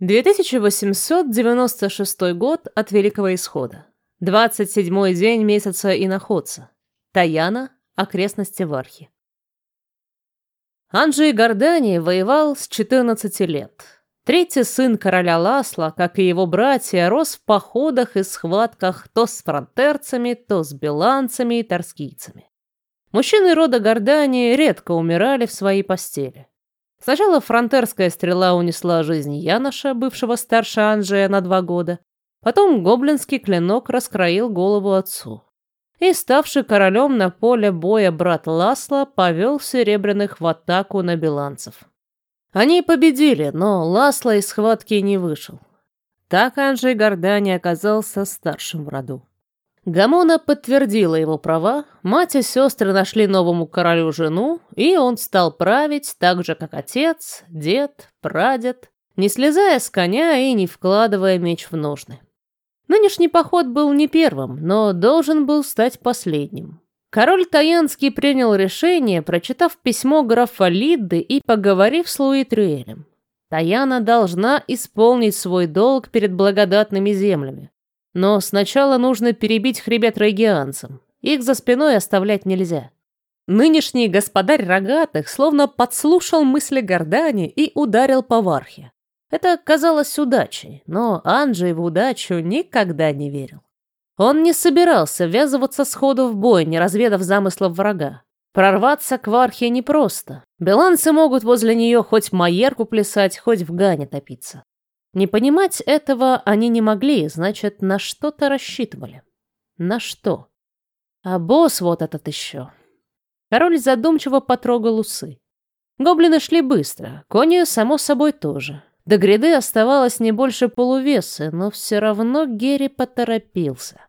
2896 год от Великого Исхода. 27-й день месяца иноходца. Таяна, окрестности Вархи. Анджей Гордани воевал с 14 лет. Третий сын короля Ласла, как и его братья, рос в походах и схватках то с фронтерцами, то с беланцами и торскийцами. Мужчины рода Гордани редко умирали в своей постели. Сначала фронтерская стрела унесла жизнь Яноша, бывшего старше Анджея на два года. Потом гоблинский клинок раскроил голову отцу. И ставший королем на поле боя брат Ласла повел Серебряных в атаку на беланцев. Они победили, но Ласла из схватки не вышел. Так Анджей Гордани оказался старшим в роду. Гамона подтвердила его права, мать и сестры нашли новому королю жену, и он стал править так же, как отец, дед, прадед, не слезая с коня и не вкладывая меч в ножны. Нынешний поход был не первым, но должен был стать последним. Король Таянский принял решение, прочитав письмо графа Лидды и поговорив с Луи Трюэлем. Таяна должна исполнить свой долг перед благодатными землями. Но сначала нужно перебить хребет регианцам. Их за спиной оставлять нельзя. Нынешний господарь рогатых словно подслушал мысли Гордани и ударил по вархе. Это казалось удачей, но Анджей в удачу никогда не верил. Он не собирался ввязываться сходу в бой, не разведав замыслов врага. Прорваться к Вархе непросто. Беланцы могут возле нее хоть маерку плясать, хоть в гане топиться. Не понимать этого они не могли, значит, на что-то рассчитывали. На что? А босс вот этот еще. Король задумчиво потрогал усы. Гоблины шли быстро, кони, само собой, тоже. До гряды оставалось не больше полувеса, но все равно Герри поторопился.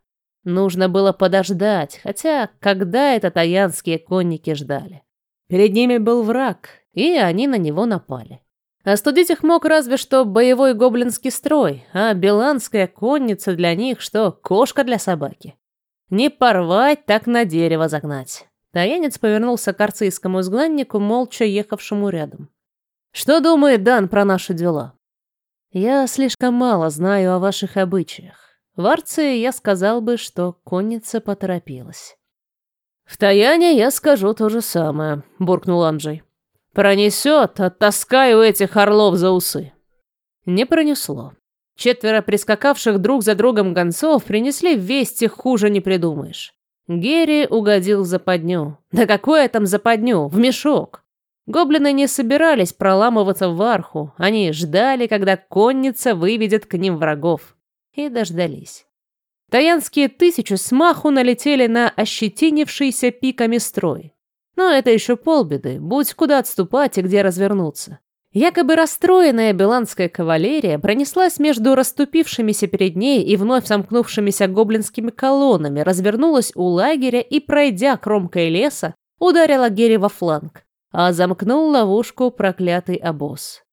Нужно было подождать, хотя когда это таянские конники ждали? Перед ними был враг, и они на него напали. Остудить их мог разве что боевой гоблинский строй, а беланская конница для них, что кошка для собаки. Не порвать, так на дерево загнать. Таянец повернулся к арцийскому изгнаннику, молча ехавшему рядом. «Что думает Дан про наши дела?» «Я слишком мало знаю о ваших обычаях. В Арции я сказал бы, что конница поторопилась». «В Таяне я скажу то же самое», — буркнул Анджей. Пронесет, оттаскаю этих орлов за усы. Не пронесло. Четверо прискакавших друг за другом гонцов принесли вести хуже не придумаешь. Герри угодил в западню. Да какое там западню? В мешок. Гоблины не собирались проламываться в арху. Они ждали, когда конница выведет к ним врагов. И дождались. Таянские тысячи смаху налетели на ощетинившийся пиками строй. Но это еще полбеды, будь куда отступать и где развернуться. Якобы расстроенная беландская кавалерия пронеслась между расступившимися перед ней и вновь сомкнувшимися гоблинскими колоннами, развернулась у лагеря и, пройдя кромкой леса, ударила Герри во фланг, а замкнул ловушку проклятый обоз.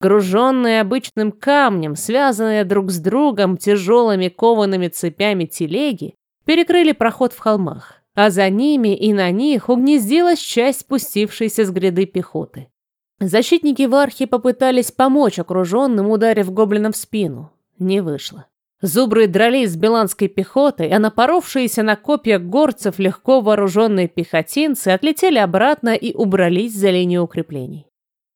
Груженные обычным камнем, связанные друг с другом тяжелыми коваными цепями телеги, перекрыли проход в холмах а за ними и на них угнездилась часть спустившейся с гряды пехоты. Защитники Вархи попытались помочь окруженным, ударив гоблинам в спину. Не вышло. Зубры дрались с беланской пехотой, а напоровшиеся на копья горцев легко вооруженные пехотинцы отлетели обратно и убрались за линию укреплений.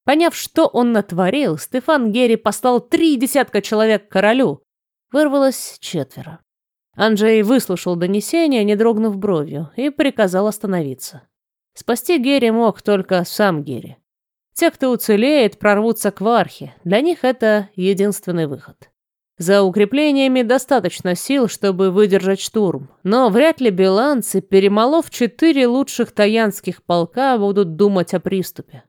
Поняв, что он натворил, Стефан Герри послал три десятка человек к королю. Вырвалось четверо. Анджей выслушал донесение, не дрогнув бровью, и приказал остановиться. Спасти Герри мог только сам Герри. Те, кто уцелеет, прорвутся к Вархе. Для них это единственный выход. За укреплениями достаточно сил, чтобы выдержать штурм, но вряд ли беланцы, перемолов четыре лучших таянских полка, будут думать о приступе.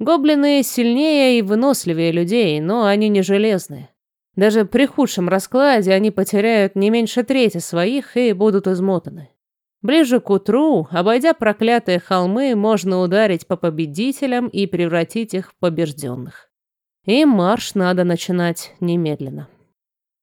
Гоблины сильнее и выносливее людей, но они не железные. Даже при худшем раскладе они потеряют не меньше трети своих и будут измотаны. Ближе к утру, обойдя проклятые холмы, можно ударить по победителям и превратить их в побежденных. И марш надо начинать немедленно.